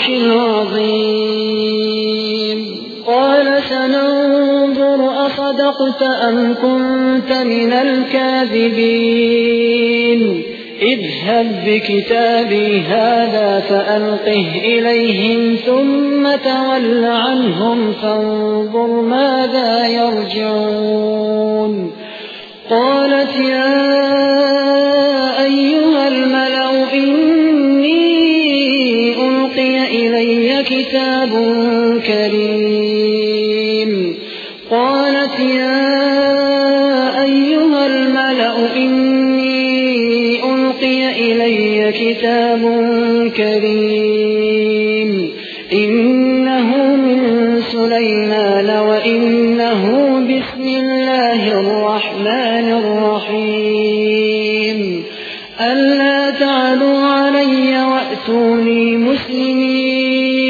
العرش العظيم. قال سننظر أصدقت أم كنت من الكاذبين. اذهب بكتابي هذا فألقه إليهم ثم تول عنهم فانظر ماذا يرجعون. قالت يا أيها كتاب كريم قالت يا أيها الملأ إني ألقي إلي كتاب كريم إنه من سليمان وإنه بسم الله الرحمن الرحيم ألا تعلوا علي وأتوني مسلمين